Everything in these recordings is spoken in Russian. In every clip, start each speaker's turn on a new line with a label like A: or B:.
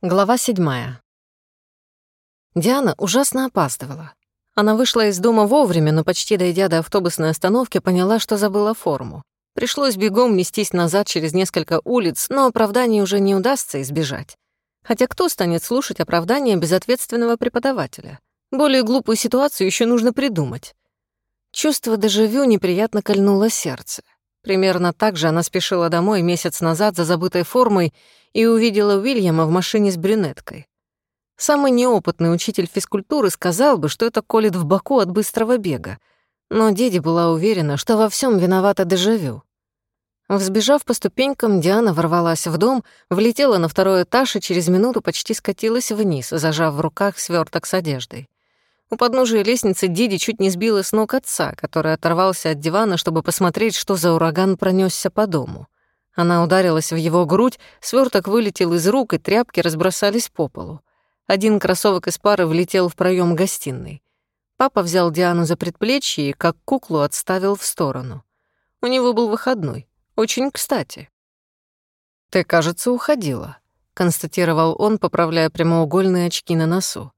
A: Глава седьмая. Диана ужасно опаздывала. Она вышла из дома вовремя, но почти дойдя до автобусной остановки, поняла, что забыла форму. Пришлось бегом нестись назад через несколько улиц, но оправданий уже не удастся избежать. Хотя кто станет слушать оправдания безответственного преподавателя? Более глупую ситуацию еще нужно придумать. Чувство дежавю неприятно кольнуло сердце. Примерно так же она спешила домой месяц назад за забытой формой и увидела Уильяма в машине с брюнеткой. Самый неопытный учитель физкультуры сказал бы, что это колет в боку от быстрого бега, но Деди была уверена, что во всем виновата дежавю. Взбежав по ступенькам, Диана ворвалась в дом, влетела на второй этаж и через минуту почти скатилась вниз, зажав в руках сверток с одеждой. У подножия лестницы Диди чуть не сбила с ног отца, который оторвался от дивана, чтобы посмотреть, что за ураган пронесся по дому. Она ударилась в его грудь, сверток вылетел из рук, и тряпки разбросались по полу. Один кроссовок из пары влетел в проем гостиной. Папа взял Диану за предплечье и, как куклу, отставил в сторону. У него был выходной. Очень кстати. «Ты, кажется, уходила», — констатировал он, поправляя прямоугольные очки на носу.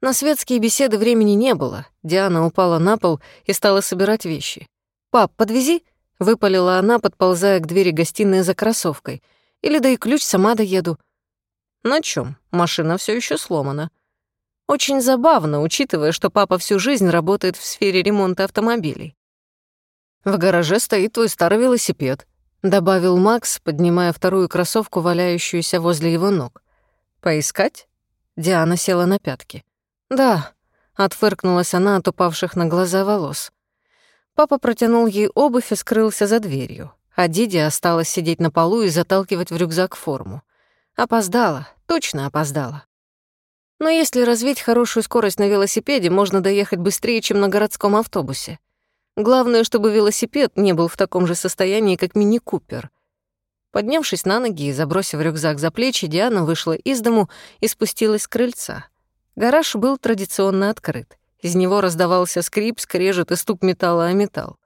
A: На светские беседы времени не было. Диана упала на пол и стала собирать вещи. «Пап, подвези», Выпалила она, подползая к двери гостиной за кроссовкой. «Или да и ключ сама доеду». «На чем? Машина все еще сломана». Очень забавно, учитывая, что папа всю жизнь работает в сфере ремонта автомобилей. «В гараже стоит твой старый велосипед», — добавил Макс, поднимая вторую кроссовку, валяющуюся возле его ног. «Поискать?» Диана села на пятки. «Да», — отфыркнулась она от упавших на глаза волос. Папа протянул ей обувь и скрылся за дверью, а Диди осталась сидеть на полу и заталкивать в рюкзак форму. Опоздала, точно опоздала. Но если развить хорошую скорость на велосипеде, можно доехать быстрее, чем на городском автобусе. Главное, чтобы велосипед не был в таком же состоянии, как мини-купер. Поднявшись на ноги и забросив рюкзак за плечи, Диана вышла из дому и спустилась с крыльца. Гараж был традиционно открыт. Из него раздавался скрип, скрежет и стук металла о металл.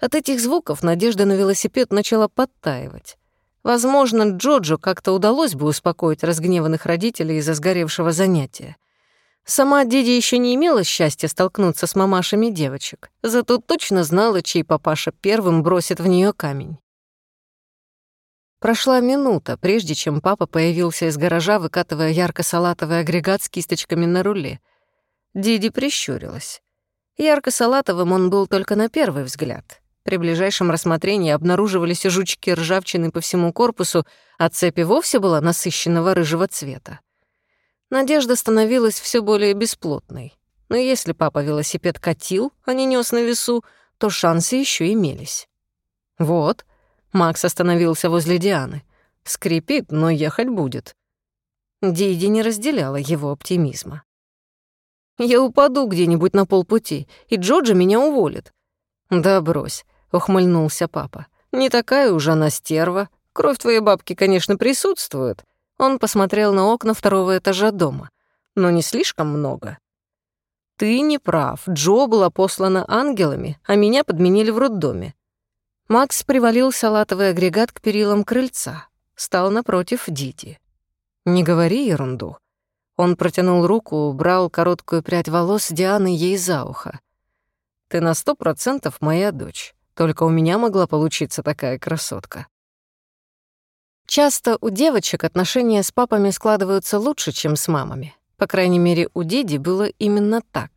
A: От этих звуков надежда на велосипед начала подтаивать. Возможно, Джоджо как-то удалось бы успокоить разгневанных родителей из-за сгоревшего занятия. Сама Диди еще не имела счастья столкнуться с мамашами девочек, зато точно знала, чей папаша первым бросит в нее камень. Прошла минута, прежде чем папа появился из гаража, выкатывая ярко-салатовый агрегат с кисточками на руле. Диди прищурилась. Ярко-салатовым он был только на первый взгляд. При ближайшем рассмотрении обнаруживались жучки ржавчины по всему корпусу, а цепь и вовсе была насыщенного рыжего цвета. Надежда становилась все более бесплотной. Но если папа велосипед катил, а не нес на весу, то шансы еще имелись. Вот, Макс остановился возле Дианы. Скрипит, но ехать будет. Диди не разделяла его оптимизма. Я упаду где-нибудь на полпути, и Джорджа меня уволит». «Да брось», — ухмыльнулся папа. «Не такая уж она стерва. Кровь твоей бабки, конечно, присутствует». Он посмотрел на окна второго этажа дома. «Но не слишком много». «Ты не прав. Джо была послана ангелами, а меня подменили в роддоме». Макс привалил салатовый агрегат к перилам крыльца. Стал напротив Дити. «Не говори ерунду. Он протянул руку, убрал короткую прядь волос Дианы ей за ухо. «Ты на сто процентов моя дочь. Только у меня могла получиться такая красотка». Часто у девочек отношения с папами складываются лучше, чем с мамами. По крайней мере, у Диди было именно так.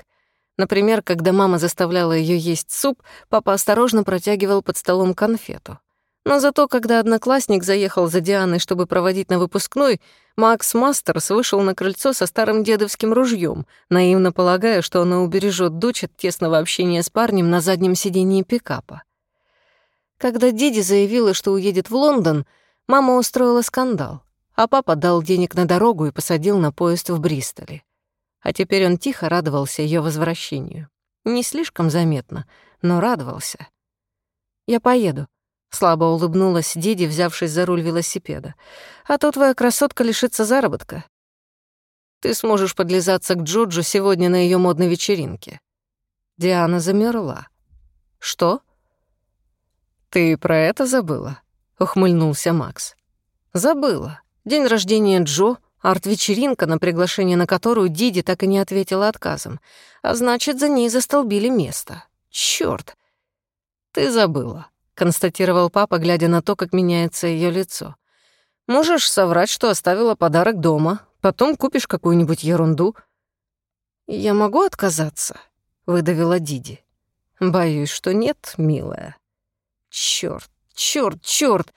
A: Например, когда мама заставляла ее есть суп, папа осторожно протягивал под столом конфету. Но зато, когда одноклассник заехал за Дианой, чтобы проводить на выпускной, Макс Мастерс вышел на крыльцо со старым дедовским ружьем, наивно полагая, что она убережет дочь от тесного общения с парнем на заднем сидении пикапа. Когда Диди заявила, что уедет в Лондон, мама устроила скандал, а папа дал денег на дорогу и посадил на поезд в Бристоле. А теперь он тихо радовался ее возвращению. Не слишком заметно, но радовался. «Я поеду», Слабо улыбнулась Диди, взявшись за руль велосипеда. «А то твоя красотка лишится заработка. Ты сможешь подлизаться к Джоджу сегодня на ее модной вечеринке». Диана замерла. «Что?» «Ты про это забыла?» — ухмыльнулся Макс. «Забыла. День рождения Джо, Арт-вечеринка, на приглашение на которую Диди так и не ответила отказом. А значит, за ней застолбили место. Чёрт! Ты забыла, констатировал папа, глядя на то, как меняется её лицо. Можешь соврать, что оставила подарок дома, потом купишь какую-нибудь ерунду. Я могу отказаться, выдавила Диди. Боюсь, что нет, милая. Чёрт, чёрт, чёрт!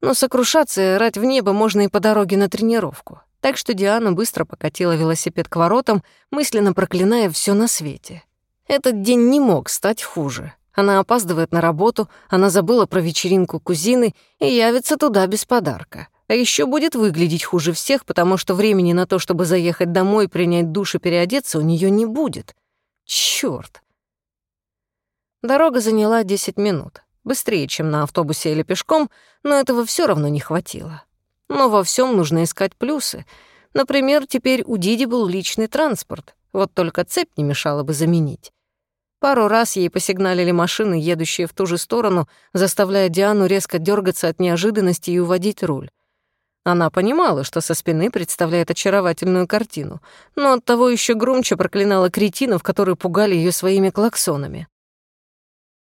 A: Но сокрушаться и орать в небо можно и по дороге на тренировку. Так что Диана быстро покатила велосипед к воротам, мысленно проклиная все на свете. Этот день не мог стать хуже. Она опаздывает на работу, она забыла про вечеринку кузины и явится туда без подарка. А еще будет выглядеть хуже всех, потому что времени на то, чтобы заехать домой, принять душ и переодеться, у нее не будет. Черт! Дорога заняла 10 минут. Быстрее, чем на автобусе или пешком, но этого все равно не хватило. Но во всем нужно искать плюсы. Например, теперь у Диди был личный транспорт. Вот только цепь не мешало бы заменить. Пару раз ей посигналили машины, едущие в ту же сторону, заставляя Диану резко дергаться от неожиданности и уводить руль. Она понимала, что со спины представляет очаровательную картину, но оттого еще громче проклинала кретинов, которые пугали ее своими клаксонами.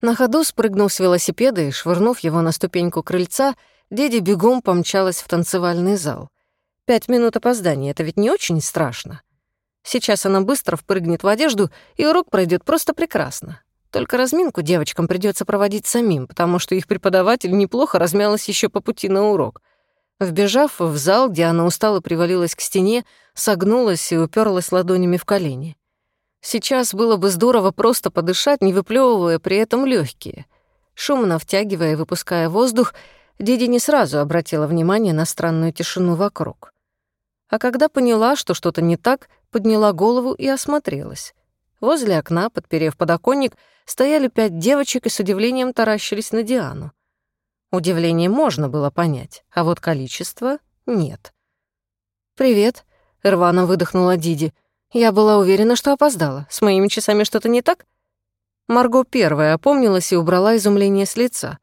A: На ходу спрыгнув с велосипеда и швырнув его на ступеньку крыльца, Деди бегом помчалась в танцевальный зал. Пять минут опоздания — это ведь не очень страшно. Сейчас она быстро впрыгнет в одежду, и урок пройдет просто прекрасно. Только разминку девочкам придется проводить самим, потому что их преподаватель неплохо размялась еще по пути на урок. Вбежав в зал, Диана устало привалилась к стене, согнулась и уперлась ладонями в колени. Сейчас было бы здорово просто подышать, не выплевывая при этом легкие. Шумно втягивая и выпуская воздух, Диди не сразу обратила внимание на странную тишину вокруг. А когда поняла, что что-то не так, подняла голову и осмотрелась. Возле окна, подперев подоконник, стояли пять девочек и с удивлением таращились на Диану. Удивление можно было понять, а вот количество — нет. «Привет», — рвано выдохнула Диди. Я была уверена, что опоздала. С моими часами что-то не так? Марго первая опомнилась и убрала изумление с лица.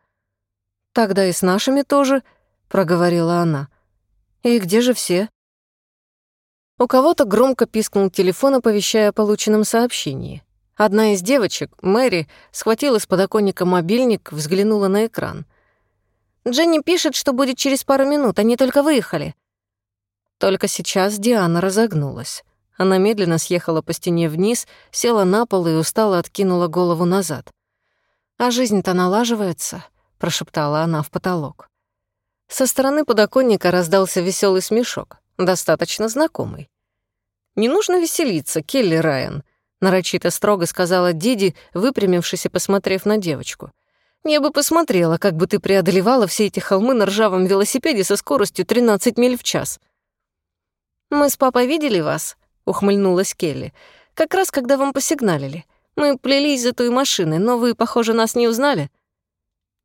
A: «Тогда и с нашими тоже», — проговорила она. «И где же все?» У кого-то громко пискнул телефон, оповещая о полученном сообщении. Одна из девочек, Мэри, схватила с подоконника мобильник, взглянула на экран. «Дженни пишет, что будет через пару минут, они только выехали». Только сейчас Диана разогнулась. Она медленно съехала по стене вниз, села на пол и устало откинула голову назад. «А жизнь-то налаживается», — прошептала она в потолок. Со стороны подоконника раздался веселый смешок, достаточно знакомый. «Не нужно веселиться, Келли Райан», — нарочито строго сказала Диди, выпрямившись и посмотрев на девочку. «Я бы посмотрела, как бы ты преодолевала все эти холмы на ржавом велосипеде со скоростью 13 миль в час». «Мы с папой видели вас», ухмыльнулась Келли. «Как раз когда вам посигналили. Мы плелись за той машиной, но вы, похоже, нас не узнали».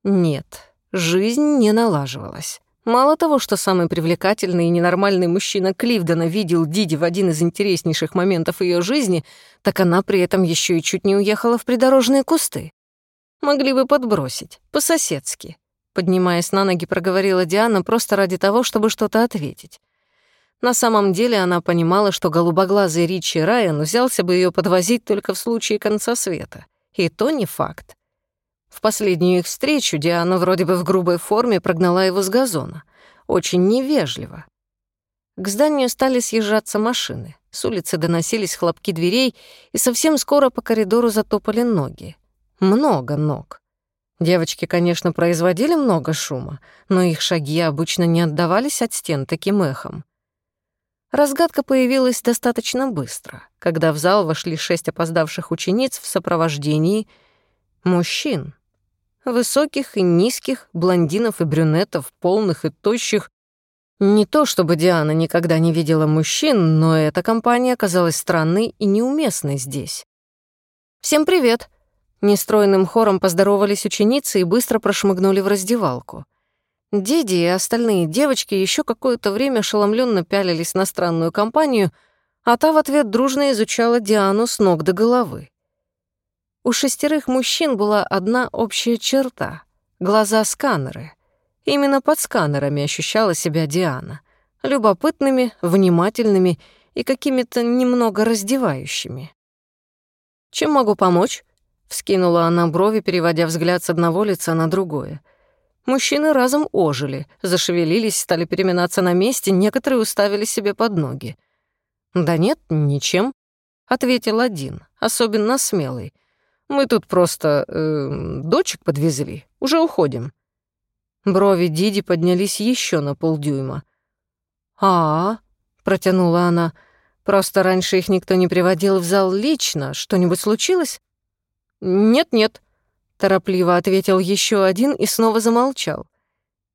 A: Нет, жизнь не налаживалась. Мало того, что самый привлекательный и ненормальный мужчина Кливдена видел Диди в один из интереснейших моментов ее жизни, так она при этом еще и чуть не уехала в придорожные кусты. Могли бы подбросить, по-соседски. Поднимаясь на ноги, проговорила Диана просто ради того, чтобы что-то ответить. На самом деле она понимала, что голубоглазый Ричи Райан взялся бы ее подвозить только в случае конца света. И то не факт. В последнюю их встречу Диана вроде бы в грубой форме прогнала его с газона. Очень невежливо. К зданию стали съезжаться машины. С улицы доносились хлопки дверей, и совсем скоро по коридору затопали ноги. Много ног. Девочки, конечно, производили много шума, но их шаги обычно не отдавались от стен таким эхом. Разгадка появилась достаточно быстро, когда в зал вошли шесть опоздавших учениц в сопровождении мужчин. Высоких и низких, блондинов и брюнетов, полных и тощих. Не то чтобы Диана никогда не видела мужчин, но эта компания оказалась странной и неуместной здесь. «Всем привет!» Нестроенным хором поздоровались ученицы и быстро прошмыгнули в раздевалку. Деди и остальные девочки еще какое-то время ошеломленно пялились на странную компанию, а та в ответ дружно изучала Диану с ног до головы. У шестерых мужчин была одна общая черта — глаза-сканеры. Именно под сканерами ощущала себя Диана. любопытными, внимательными и какими-то немного раздевающими. «Чем могу помочь?» — вскинула она брови, переводя взгляд с одного лица на другое. Мужчины разом ожили, зашевелились, стали переминаться на месте, некоторые уставили себе под ноги. «Да нет, ничем», — ответил один, особенно смелый. «Мы тут просто э, дочек подвезли, уже уходим». Брови Диди поднялись еще на полдюйма. «А, -а — протянула она, — просто раньше их никто не приводил в зал лично. Что-нибудь случилось?» «Нет-нет», — торопливо ответил еще один и снова замолчал.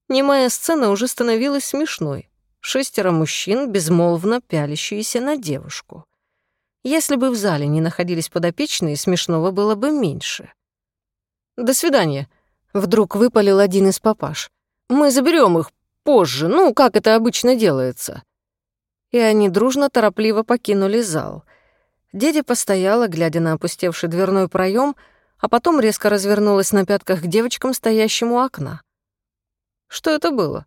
A: Немая сцена уже становилась смешной. Шестеро мужчин, безмолвно пялящиеся на девушку. Если бы в зале не находились подопечные, смешного было бы меньше. «До свидания», — вдруг выпалил один из папаш. «Мы заберем их позже, ну, как это обычно делается». И они дружно торопливо покинули зал. Дядя постояла, глядя на опустевший дверной проем, а потом резко развернулась на пятках к девочкам, стоящим у окна. «Что это было?»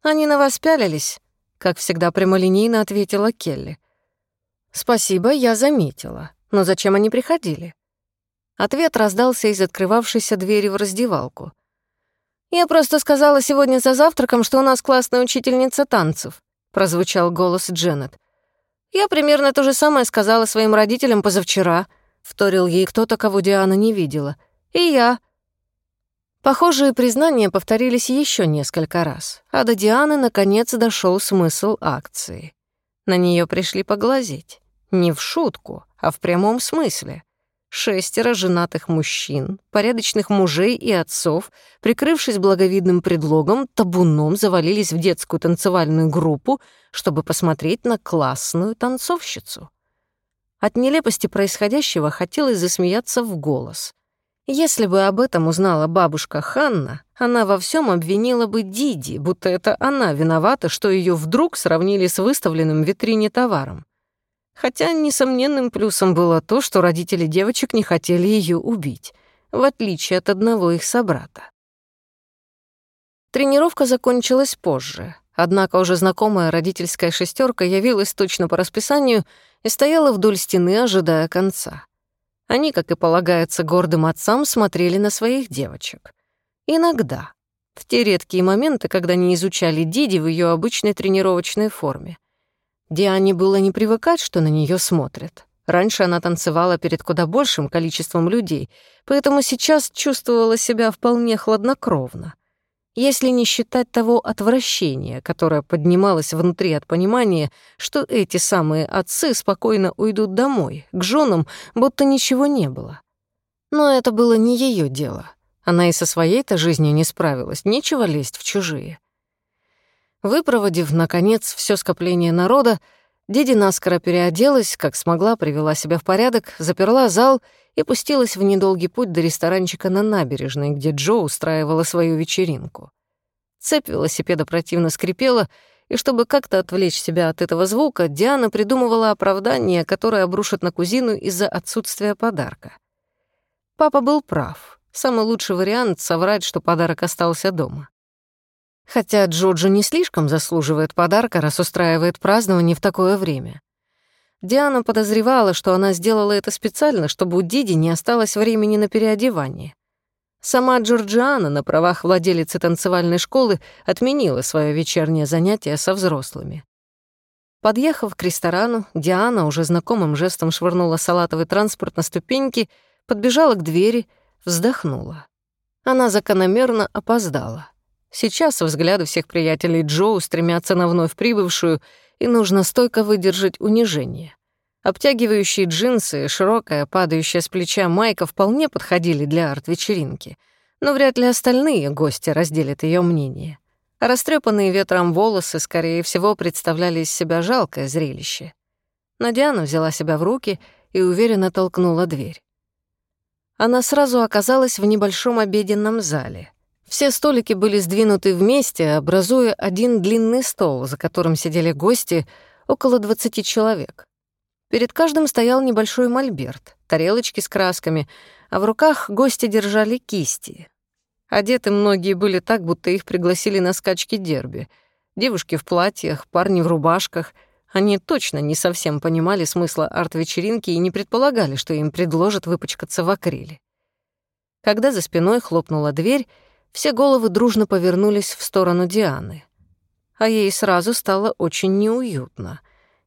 A: «Они на вас пялились», — как всегда прямолинейно ответила Келли. «Спасибо, я заметила. Но зачем они приходили?» Ответ раздался из открывавшейся двери в раздевалку. «Я просто сказала сегодня за завтраком, что у нас классная учительница танцев», — прозвучал голос Дженнет. «Я примерно то же самое сказала своим родителям позавчера», — вторил ей кто-то, кого Диана не видела. «И я». Похожие признания повторились еще несколько раз, а до Дианы наконец дошел смысл акции. На нее пришли поглазеть. Не в шутку, а в прямом смысле. Шестеро женатых мужчин, порядочных мужей и отцов, прикрывшись благовидным предлогом, табуном завалились в детскую танцевальную группу, чтобы посмотреть на классную танцовщицу. От нелепости происходящего хотелось засмеяться в голос. Если бы об этом узнала бабушка Ханна, она во всем обвинила бы Диди, будто это она виновата, что ее вдруг сравнили с выставленным в витрине товаром. Хотя несомненным плюсом было то, что родители девочек не хотели ее убить, в отличие от одного их собрата. Тренировка закончилась позже, однако уже знакомая родительская шестерка явилась точно по расписанию и стояла вдоль стены, ожидая конца. Они, как и полагается гордым отцам, смотрели на своих девочек. Иногда, в те редкие моменты, когда не изучали Диди в ее обычной тренировочной форме. Диане было не привыкать, что на нее смотрят. Раньше она танцевала перед куда большим количеством людей, поэтому сейчас чувствовала себя вполне хладнокровно. Если не считать того отвращения, которое поднималось внутри от понимания, что эти самые отцы спокойно уйдут домой, к женам, будто ничего не было. Но это было не ее дело. Она и со своей-то жизнью не справилась, нечего лезть в чужие. Выпроводив, наконец, все скопление народа, Диди наскоро переоделась, как смогла, привела себя в порядок, заперла зал и пустилась в недолгий путь до ресторанчика на набережной, где Джо устраивала свою вечеринку. Цепь велосипеда противно скрипела, и чтобы как-то отвлечь себя от этого звука, Диана придумывала оправдание, которое обрушит на кузину из-за отсутствия подарка. Папа был прав. Самый лучший вариант — соврать, что подарок остался дома. Хотя Джоджо не слишком заслуживает подарка, раз устраивает празднование в такое время. Диана подозревала, что она сделала это специально, чтобы у Диди не осталось времени на переодевание. Сама Джорджиана на правах владелицы танцевальной школы отменила свое вечернее занятие со взрослыми. Подъехав к ресторану, Диана уже знакомым жестом швырнула салатовый транспорт на ступеньки, подбежала к двери, вздохнула. Она закономерно опоздала. Сейчас взгляды всех приятелей Джоу стремятся на вновь прибывшую, и нужно стойко выдержать унижение. Обтягивающие джинсы и широкая, падающая с плеча майка вполне подходили для арт-вечеринки, но вряд ли остальные гости разделят ее мнение. Растрепанные ветром волосы, скорее всего, представляли из себя жалкое зрелище. Но Диана взяла себя в руки и уверенно толкнула дверь. Она сразу оказалась в небольшом обеденном зале. Все столики были сдвинуты вместе, образуя один длинный стол, за которым сидели гости, около 20 человек. Перед каждым стоял небольшой мольберт, тарелочки с красками, а в руках гости держали кисти. Одеты многие были так, будто их пригласили на скачки дерби. Девушки в платьях, парни в рубашках. Они точно не совсем понимали смысла арт-вечеринки и не предполагали, что им предложат выпачкаться в акриле. Когда за спиной хлопнула дверь, все головы дружно повернулись в сторону Дианы. А ей сразу стало очень неуютно.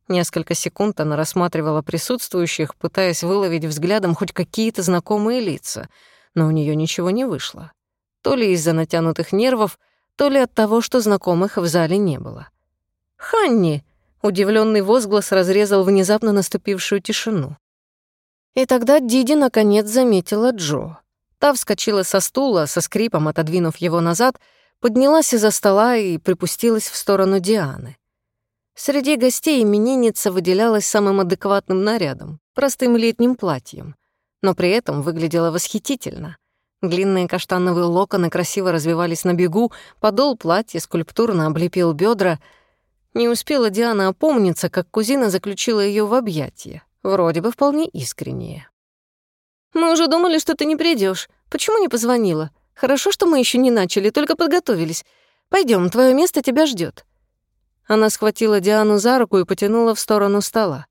A: Несколько секунд она рассматривала присутствующих, пытаясь выловить взглядом хоть какие-то знакомые лица, но у нее ничего не вышло. То ли из-за натянутых нервов, то ли от того, что знакомых в зале не было. «Ханни!» — удивленный возглас разрезал внезапно наступившую тишину. И тогда Диди наконец заметила Джо. Та вскочила со стула, со скрипом отодвинув его назад, поднялась из-за стола и припустилась в сторону Дианы. Среди гостей именинница выделялась самым адекватным нарядом, простым летним платьем, но при этом выглядела восхитительно. Длинные каштановые локоны красиво развивались на бегу, подол платья скульптурно облепил бедра. Не успела Диана опомниться, как кузина заключила ее в объятия, вроде бы вполне искренние. «Мы уже думали, что ты не придешь. Почему не позвонила? Хорошо, что мы еще не начали, только подготовились. Пойдем, твое место тебя ждет. Она схватила Диану за руку и потянула в сторону стола.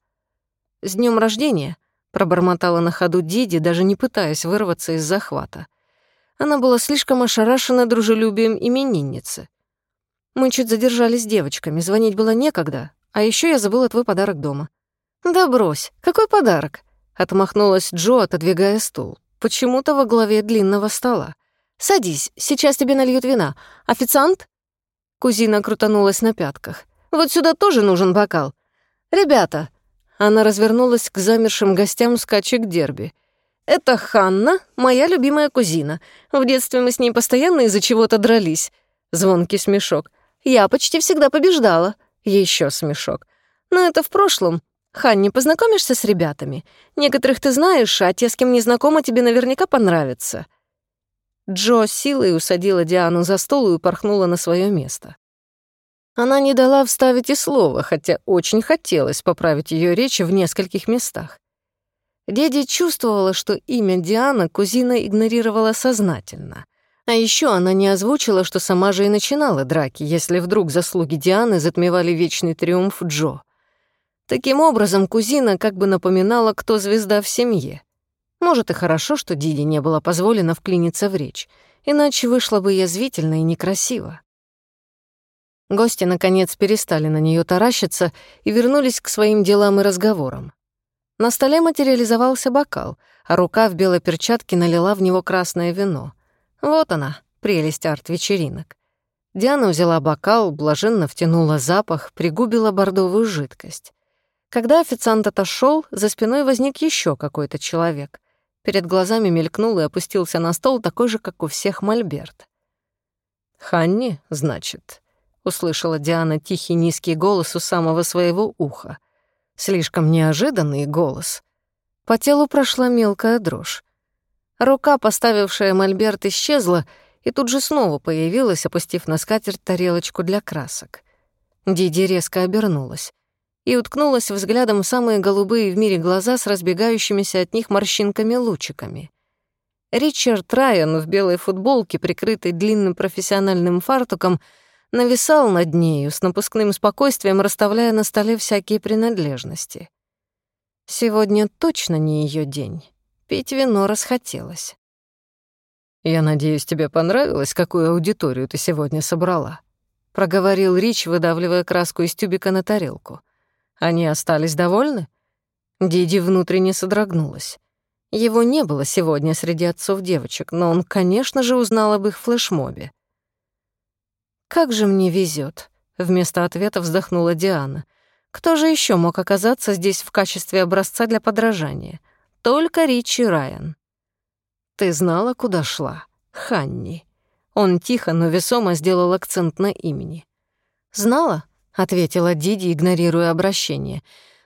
A: «С днем рождения!» — пробормотала на ходу Диди, даже не пытаясь вырваться из захвата. Она была слишком ошарашена дружелюбием именинницы. «Мы чуть задержались с девочками, звонить было некогда, а еще я забыла твой подарок дома». «Да брось, какой подарок?» — отмахнулась Джо, отодвигая стул. Почему-то во главе длинного стола. «Садись, сейчас тебе нальют вина. Официант?» Кузина крутанулась на пятках. «Вот сюда тоже нужен бокал. Ребята!» Она развернулась к замершим гостям скачек дерби. «Это Ханна, моя любимая кузина. В детстве мы с ней постоянно из-за чего-то дрались». Звонкий смешок. «Я почти всегда побеждала». Еще смешок. «Но это в прошлом. Ханни, познакомишься с ребятами? Некоторых ты знаешь, а те, с кем не знакома, тебе наверняка понравятся». Джо силой усадила Диану за стол и упорхнула на свое место. Она не дала вставить и слова, хотя очень хотелось поправить ее речи в нескольких местах. Деди чувствовала, что имя Диана кузина игнорировала сознательно. А еще она не озвучила, что сама же и начинала драки, если вдруг заслуги Дианы затмевали вечный триумф Джо. Таким образом, кузина как бы напоминала, кто звезда в семье. Может, и хорошо, что Диде не было позволено вклиниться в речь, иначе вышло бы язвительно и некрасиво. Гости, наконец, перестали на нее таращиться и вернулись к своим делам и разговорам. На столе материализовался бокал, а рука в белой перчатке налила в него красное вино. Вот она, прелесть арт-вечеринок. Диана взяла бокал, блаженно втянула запах, пригубила бордовую жидкость. Когда официант отошел, за спиной возник еще какой-то человек. Перед глазами мелькнул и опустился на стол такой же, как у всех мольберт. «Ханни, значит», — услышала Диана тихий низкий голос у самого своего уха. Слишком неожиданный голос. По телу прошла мелкая дрожь. Рука, поставившая мольберт, исчезла и тут же снова появилась, опустив на скатерть тарелочку для красок. Диди резко обернулась и уткнулась взглядом в самые голубые в мире глаза с разбегающимися от них морщинками-лучиками. Ричард Райан в белой футболке, прикрытой длинным профессиональным фартуком, нависал над нею с напускным спокойствием, расставляя на столе всякие принадлежности. Сегодня точно не ее день. Пить вино расхотелось. «Я надеюсь, тебе понравилось, какую аудиторию ты сегодня собрала?» — проговорил Рич, выдавливая краску из тюбика на тарелку. Они остались довольны? Диди внутренне содрогнулась. Его не было сегодня среди отцов девочек, но он, конечно же, узнал об их флешмобе. «Как же мне везет, вместо ответа вздохнула Диана. «Кто же еще мог оказаться здесь в качестве образца для подражания? Только Ричи Райан». «Ты знала, куда шла? Ханни». Он тихо, но весомо сделал акцент на имени. «Знала?» — ответила Диди, игнорируя обращение.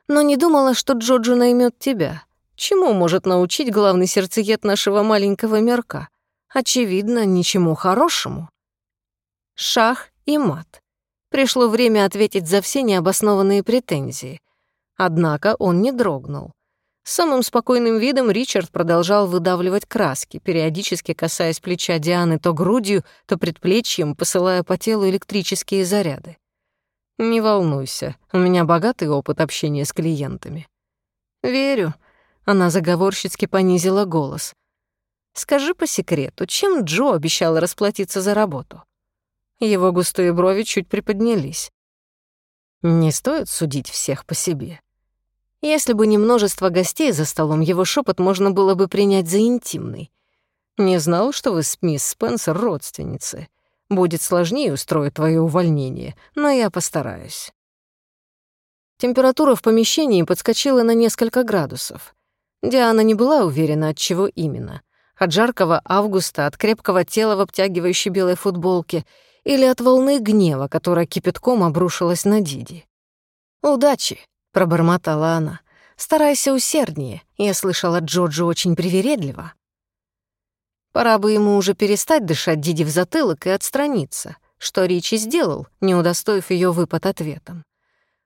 A: «Но не думала, что Джоджо наймет тебя. Чему может научить главный сердцеед нашего маленького мирка? Очевидно, ничему хорошему». Шах и мат. Пришло время ответить за все необоснованные претензии. Однако он не дрогнул. Самым спокойным видом Ричард продолжал выдавливать краски, периодически касаясь плеча Дианы то грудью, то предплечьем, посылая по телу электрические заряды. «Не волнуйся, у меня богатый опыт общения с клиентами». «Верю», — она заговорщицки понизила голос. «Скажи по секрету, чем Джо обещал расплатиться за работу?» Его густые брови чуть приподнялись. «Не стоит судить всех по себе. Если бы не множество гостей за столом, его шепот можно было бы принять за интимный. Не знал, что вы с мисс Спенсер родственницы. Будет сложнее устроить твое увольнение, но я постараюсь. Температура в помещении подскочила на несколько градусов. Диана не была уверена, от чего именно. От жаркого августа, от крепкого тела в обтягивающей белой футболке или от волны гнева, которая кипятком обрушилась на Диди. «Удачи», — пробормотала она. «Старайся усерднее. Я слышала, Джорджи очень привередливо». Пора бы ему уже перестать дышать Диди в затылок и отстраниться, что Ричи сделал, не удостоив ее выпад ответом.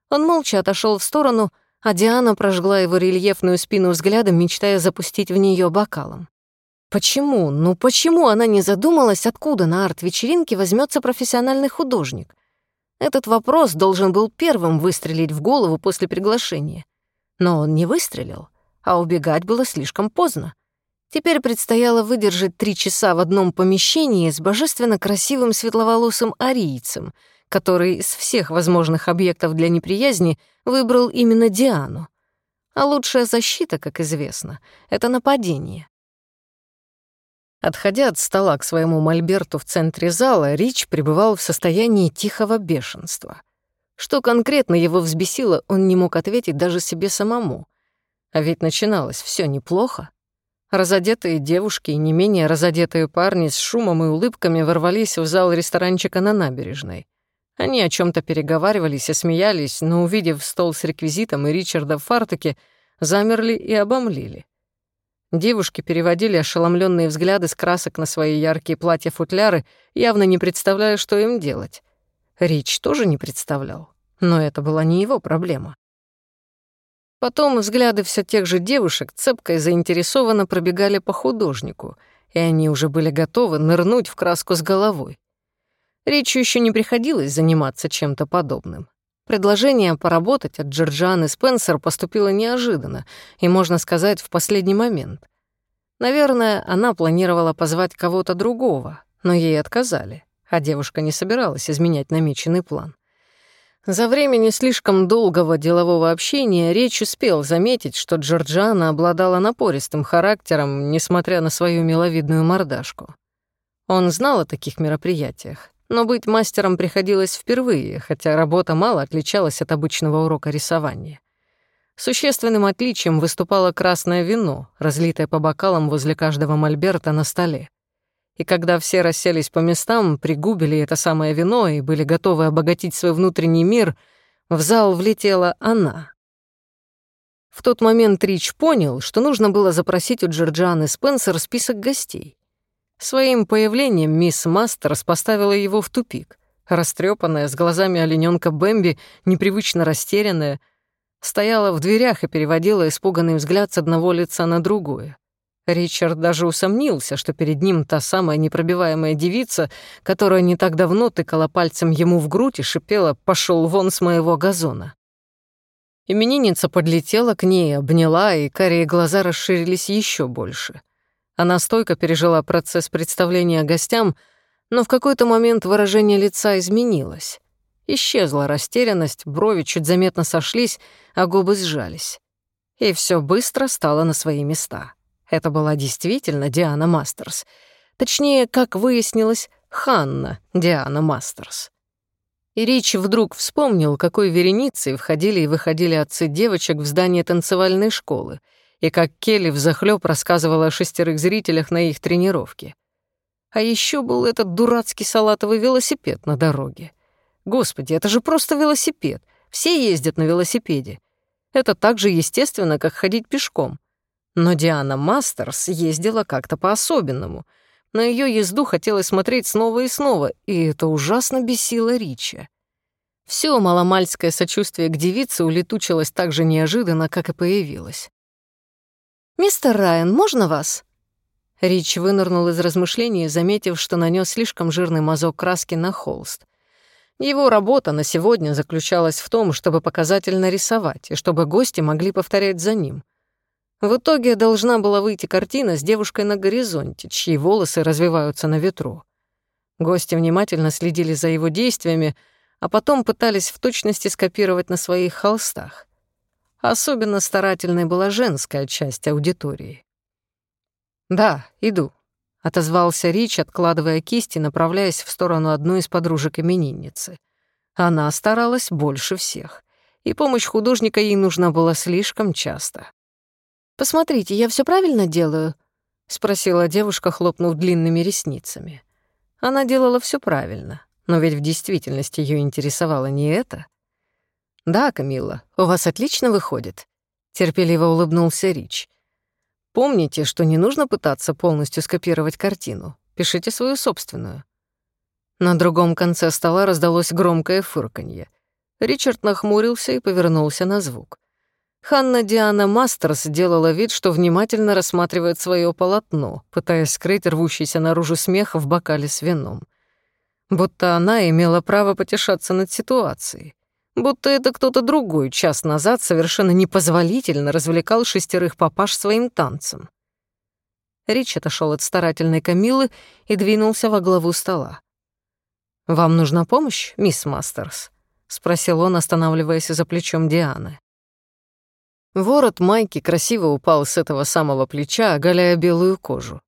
A: Он молча отошел в сторону, а Диана прожгла его рельефную спину взглядом, мечтая запустить в нее бокалом. Почему, ну почему она не задумалась, откуда на арт-вечеринке возьмется профессиональный художник? Этот вопрос должен был первым выстрелить в голову после приглашения. Но он не выстрелил, а убегать было слишком поздно. Теперь предстояло выдержать три часа в одном помещении с божественно красивым светловолосым арийцем, который из всех возможных объектов для неприязни выбрал именно Диану. А лучшая защита, как известно, — это нападение. Отходя от стола к своему мольберту в центре зала, Рич пребывал в состоянии тихого бешенства. Что конкретно его взбесило, он не мог ответить даже себе самому. А ведь начиналось все неплохо. Разодетые девушки и не менее разодетые парни с шумом и улыбками ворвались в зал ресторанчика на набережной. Они о чем то переговаривались и смеялись, но, увидев стол с реквизитом и Ричарда в фартуке, замерли и обомлели. Девушки переводили ошеломленные взгляды с красок на свои яркие платья-футляры, явно не представляя, что им делать. Рич тоже не представлял, но это была не его проблема. Потом взгляды все тех же девушек цепко и заинтересованно пробегали по художнику, и они уже были готовы нырнуть в краску с головой. Ричу еще не приходилось заниматься чем-то подобным. Предложение поработать от Джорджаны Спенсер поступило неожиданно и, можно сказать, в последний момент. Наверное, она планировала позвать кого-то другого, но ей отказали, а девушка не собиралась изменять намеченный план. За время не слишком долгого делового общения Речь успел заметить, что Джорджана обладала напористым характером, несмотря на свою миловидную мордашку. Он знал о таких мероприятиях, но быть мастером приходилось впервые, хотя работа мало отличалась от обычного урока рисования. Существенным отличием выступало красное вино, разлитое по бокалам возле каждого мольберта на столе. И когда все расселись по местам, пригубили это самое вино и были готовы обогатить свой внутренний мир, в зал влетела она. В тот момент Рич понял, что нужно было запросить у Джорджианы Спенсер список гостей. Своим появлением мисс Мастерс поставила его в тупик. Растрепанная, с глазами олененка Бэмби, непривычно растерянная, стояла в дверях и переводила испуганный взгляд с одного лица на другое. Ричард даже усомнился, что перед ним та самая непробиваемая девица, которая не так давно тыкала пальцем ему в грудь и шипела «пошел вон с моего газона». Именинница подлетела к ней, обняла, и карие глаза расширились еще больше — она стойко пережила процесс представления гостям, но в какой-то момент выражение лица изменилось. Исчезла растерянность, брови чуть заметно сошлись, а губы сжались. И все быстро стало на свои места. Это была действительно Диана Мастерс. Точнее, как выяснилось, Ханна Диана Мастерс. И Рич вдруг вспомнил, какой вереницей входили и выходили отцы девочек в здание танцевальной школы — и как Келли взахлёб рассказывала о шестерых зрителях на их тренировке. А еще был этот дурацкий салатовый велосипед на дороге. Господи, это же просто велосипед. Все ездят на велосипеде. Это так же естественно, как ходить пешком. Но Диана Мастерс ездила как-то по-особенному. На ее езду хотелось смотреть снова и снова, и это ужасно бесило Рича. Все маломальское сочувствие к девице улетучилось так же неожиданно, как и появилось. «Мистер Райан, можно вас?» Рич вынырнул из размышлений, заметив, что нанес слишком жирный мазок краски на холст. Его работа на сегодня заключалась в том, чтобы показательно рисовать, и чтобы гости могли повторять за ним. В итоге должна была выйти картина с девушкой на горизонте, чьи волосы развиваются на ветру. Гости внимательно следили за его действиями, а потом пытались в точности скопировать на своих холстах. Особенно старательной была женская часть аудитории. «Да, иду», — отозвался Рич, откладывая кисть и направляясь в сторону одной из подружек именинницы. Она старалась больше всех, и помощь художника ей нужна была слишком часто. «Посмотрите, я все правильно делаю?» — спросила девушка, хлопнув длинными ресницами. Она делала все правильно, но ведь в действительности ее интересовало не это. «Да, Камилла, у вас отлично выходит», — терпеливо улыбнулся Рич. «Помните, что не нужно пытаться полностью скопировать картину. Пишите свою собственную». На другом конце стола раздалось громкое фырканье. Ричард нахмурился и повернулся на звук. Ханна Диана Мастерс делала вид, что внимательно рассматривает свое полотно, пытаясь скрыть рвущийся наружу смех в бокале с вином. Будто она имела право потешаться над ситуацией. Будто это кто-то другой час назад совершенно непозволительно развлекал шестерых папаш своим танцем. Рич отошел от старательной Камилы и двинулся во главу стола. «Вам нужна помощь, мисс Мастерс?» — спросил он, останавливаясь за плечом Дианы. Ворот майки красиво упал с этого самого плеча, оголяя белую кожу.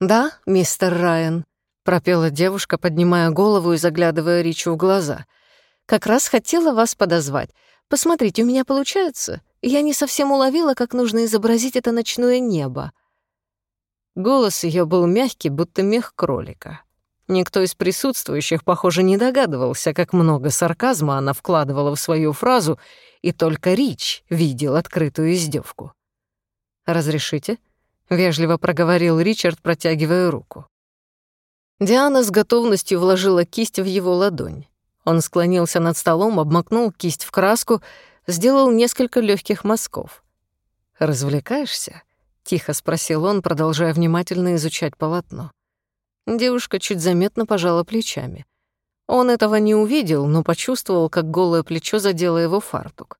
A: «Да, мистер Райан», — пропела девушка, поднимая голову и заглядывая Ричу в глаза. «Как раз хотела вас подозвать. Посмотрите, у меня получается. Я не совсем уловила, как нужно изобразить это ночное небо». Голос ее был мягкий, будто мех кролика. Никто из присутствующих, похоже, не догадывался, как много сарказма она вкладывала в свою фразу — и только Рич видел открытую издевку. «Разрешите?» — вежливо проговорил Ричард, протягивая руку. Диана с готовностью вложила кисть в его ладонь. Он склонился над столом, обмакнул кисть в краску, сделал несколько легких мазков. «Развлекаешься?» — тихо спросил он, продолжая внимательно изучать полотно. Девушка чуть заметно пожала плечами. Он этого не увидел, но почувствовал, как голое плечо задело его фартук.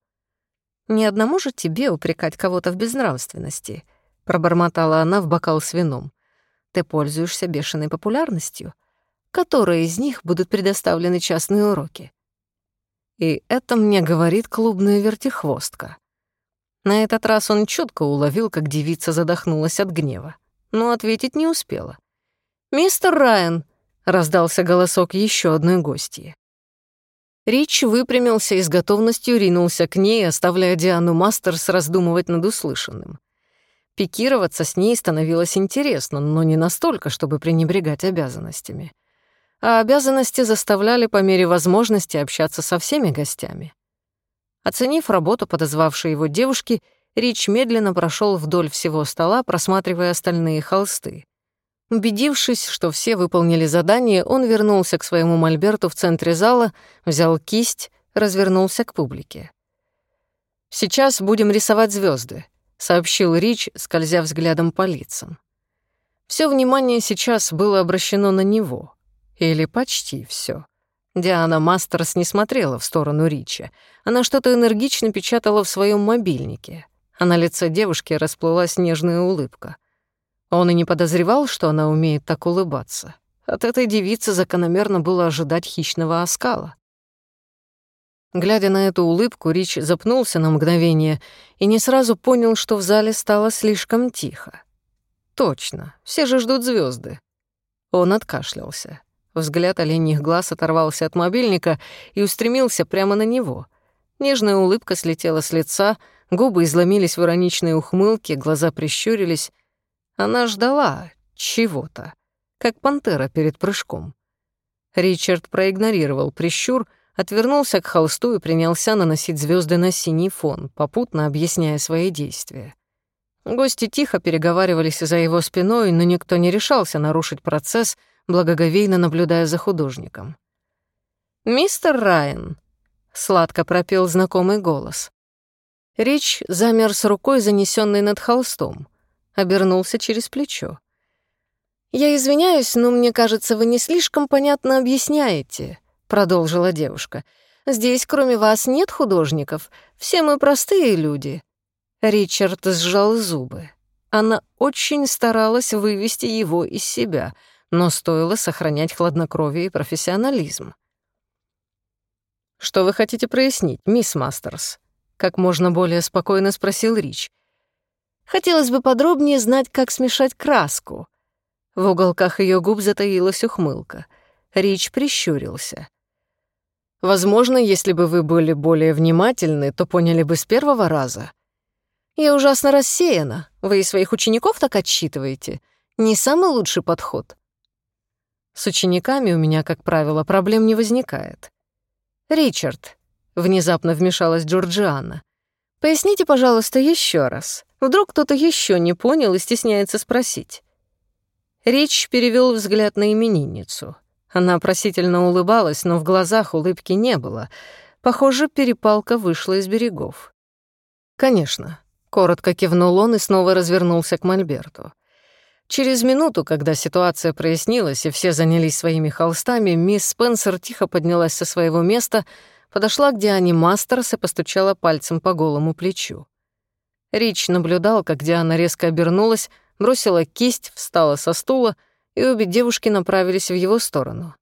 A: «Не одному же тебе упрекать кого-то в безнравственности», — пробормотала она в бокал с вином. «Ты пользуешься бешеной популярностью. Которые из них будут предоставлены частные уроки?» И это мне говорит клубная вертихвостка. На этот раз он четко уловил, как девица задохнулась от гнева, но ответить не успела. «Мистер Райан, раздался голосок еще одной гости. Рич выпрямился и с готовностью ринулся к ней, оставляя Диану Мастерс раздумывать над услышанным. Пикироваться с ней становилось интересно, но не настолько, чтобы пренебрегать обязанностями. А обязанности заставляли по мере возможности общаться со всеми гостями. Оценив работу подозвавшей его девушки, Рич медленно прошел вдоль всего стола, просматривая остальные холсты. Убедившись, что все выполнили задание, он вернулся к своему мольберту в центре зала, взял кисть, развернулся к публике. «Сейчас будем рисовать звезды, сообщил Рич, скользя взглядом по лицам. Все внимание сейчас было обращено на него. Или почти все. Диана Мастерс не смотрела в сторону Рича. Она что-то энергично печатала в своем мобильнике, а на лице девушки расплылась нежная улыбка — он и не подозревал, что она умеет так улыбаться. От этой девицы закономерно было ожидать хищного оскала. Глядя на эту улыбку, Рич запнулся на мгновение и не сразу понял, что в зале стало слишком тихо. Точно, все же ждут звезды. Он откашлялся. Взгляд оленьих глаз оторвался от мобильника и устремился прямо на него. Нежная улыбка слетела с лица, губы изломились в ироничной ухмылке, глаза прищурились, она ждала чего-то, как пантера перед прыжком. Ричард проигнорировал прищур, отвернулся к холсту и принялся наносить звезды на синий фон, попутно объясняя свои действия. Гости тихо переговаривались за его спиной, но никто не решался нарушить процесс, благоговейно наблюдая за художником. «Мистер Райан», — сладко пропел знакомый голос. Рич замер с рукой, занесенной над холстом обернулся через плечо. «Я извиняюсь, но мне кажется, вы не слишком понятно объясняете», продолжила девушка. «Здесь, кроме вас, нет художников. Все мы простые люди». Ричард сжал зубы. Она очень старалась вывести его из себя, но стоило сохранять хладнокровие и профессионализм. «Что вы хотите прояснить, мисс Мастерс?» Как можно более спокойно спросил Рич. «Хотелось бы подробнее знать, как смешать краску». В уголках ее губ затаилась ухмылка. Рич прищурился. «Возможно, если бы вы были более внимательны, то поняли бы с первого раза. Я ужасно рассеяна. Вы и своих учеников так отчитываете. Не самый лучший подход. С учениками у меня, как правило, проблем не возникает. Ричард, внезапно вмешалась Джорджиана. Поясните, пожалуйста, еще раз. Вдруг кто-то еще не понял и стесняется спросить. Рич перевел взгляд на именинницу. Она просительно улыбалась, но в глазах улыбки не было. Похоже, перепалка вышла из берегов. Конечно, Коротко кивнул он и снова развернулся к Мольберту. Через минуту, когда ситуация прояснилась и все занялись своими холстами, мисс Спенсер тихо поднялась со своего места, подошла к Диане Мастерс и постучала пальцем по голому плечу. Рич наблюдал, как Диана резко обернулась, бросила кисть, встала со стула, и обе девушки направились в его сторону.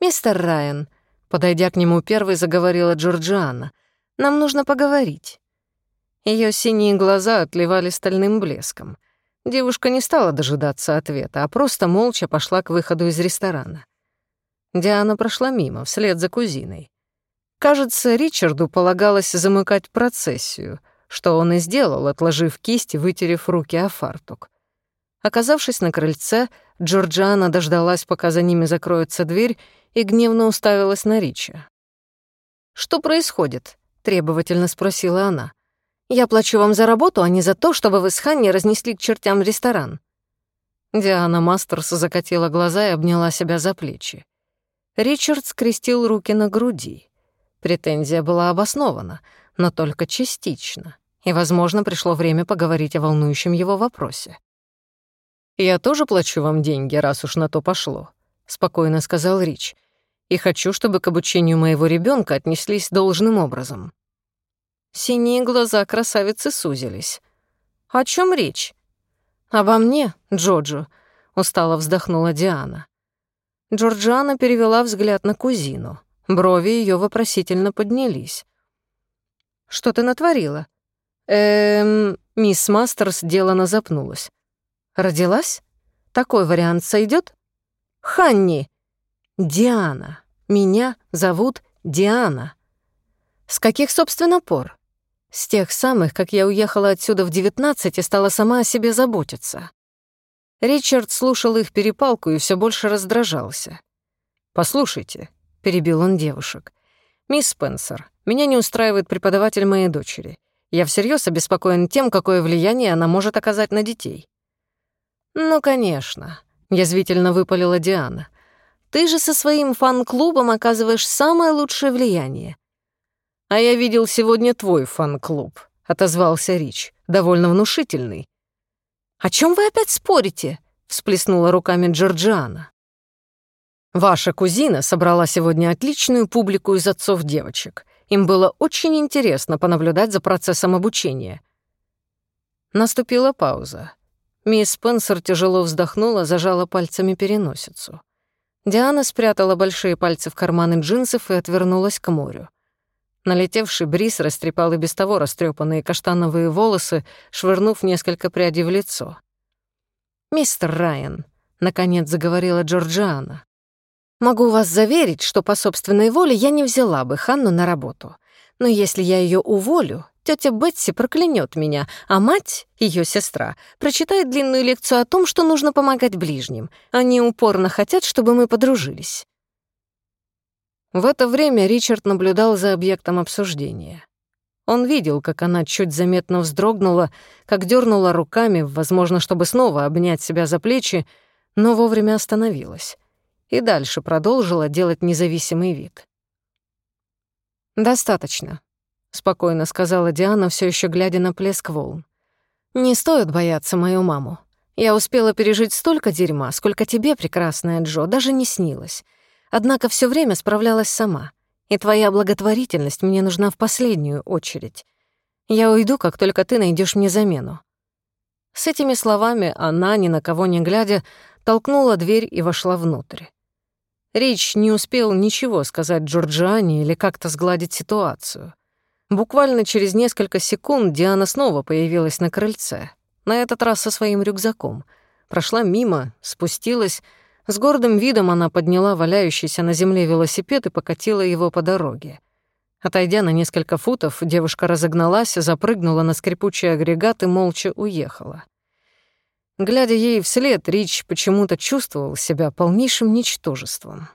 A: «Мистер Райан», — подойдя к нему первой, заговорила Джорджиана, — «нам нужно поговорить». Ее синие глаза отливали стальным блеском. Девушка не стала дожидаться ответа, а просто молча пошла к выходу из ресторана. Диана прошла мимо, вслед за кузиной. Кажется, Ричарду полагалось замыкать процессию, что он и сделал, отложив кисть и вытерев руки о фартук. Оказавшись на крыльце, Джорджиана дождалась, пока за ними закроется дверь, и гневно уставилась на Рича. «Что происходит?» — требовательно спросила она. Я плачу вам за работу, а не за то, чтобы вы с Ханни разнесли к чертям ресторан». Диана Мастерс закатила глаза и обняла себя за плечи. Ричард скрестил руки на груди. Претензия была обоснована, но только частично, и, возможно, пришло время поговорить о волнующем его вопросе. «Я тоже плачу вам деньги, раз уж на то пошло», — спокойно сказал Рич. «И хочу, чтобы к обучению моего ребенка отнеслись должным образом. Синие глаза красавицы сузились. «О чем речь?» «Обо мне, Джоджо», — устало вздохнула Диана. Джорджиана перевела взгляд на кузину. Брови ее вопросительно поднялись. «Что ты натворила?» «Эм...» Мисс Мастерс делано запнулась. «Родилась? Такой вариант сойдет? «Ханни!» «Диана. Меня зовут Диана». «С каких, собственно, пор?» С тех самых, как я уехала отсюда в девятнадцать и стала сама о себе заботиться. Ричард слушал их перепалку и все больше раздражался. «Послушайте», — перебил он девушек, — «мисс Спенсер, меня не устраивает преподаватель моей дочери. Я всерьез обеспокоен тем, какое влияние она может оказать на детей». «Ну, конечно», — язвительно выпалила Диана. «Ты же со своим фан-клубом оказываешь самое лучшее влияние. «А я видел сегодня твой фан-клуб», — отозвался Рич, довольно внушительный. «О чем вы опять спорите?» — всплеснула руками Джорджиана. «Ваша кузина собрала сегодня отличную публику из отцов девочек. Им было очень интересно понаблюдать за процессом обучения». Наступила пауза. Мисс Спенсер тяжело вздохнула, зажала пальцами переносицу. Диана спрятала большие пальцы в карманы джинсов и отвернулась к морю. Налетевший бриз растрепал и без того растрепанные каштановые волосы, швырнув несколько прядей в лицо. «Мистер Райан», — наконец заговорила Джорджиана, «могу вас заверить, что по собственной воле я не взяла бы Ханну на работу. Но если я ее уволю, тетя Бетси проклянет меня, а мать, ее сестра, прочитает длинную лекцию о том, что нужно помогать ближним. Они упорно хотят, чтобы мы подружились. В это время Ричард наблюдал за объектом обсуждения. Он видел, как она чуть заметно вздрогнула, как дернула руками, возможно, чтобы снова обнять себя за плечи, но вовремя остановилась. И дальше продолжила делать независимый вид. «Достаточно», — спокойно сказала Диана, все еще глядя на плеск волн. «Не стоит бояться мою маму. Я успела пережить столько дерьма, сколько тебе, прекрасная Джо, даже не снилось. Однако все время справлялась сама. И твоя благотворительность мне нужна в последнюю очередь. Я уйду, как только ты найдешь мне замену». С этими словами она, ни на кого не глядя, толкнула дверь и вошла внутрь. Рич не успел ничего сказать Джорджиане или как-то сгладить ситуацию. Буквально через несколько секунд Диана снова появилась на крыльце, на этот раз со своим рюкзаком. Прошла мимо, спустилась. С гордым видом она подняла валяющийся на земле велосипед и покатила его по дороге. Отойдя на несколько футов, девушка разогналась, запрыгнула на скрипучий агрегат и молча уехала. Глядя ей вслед, Рич почему-то чувствовал себя полнейшим ничтожеством.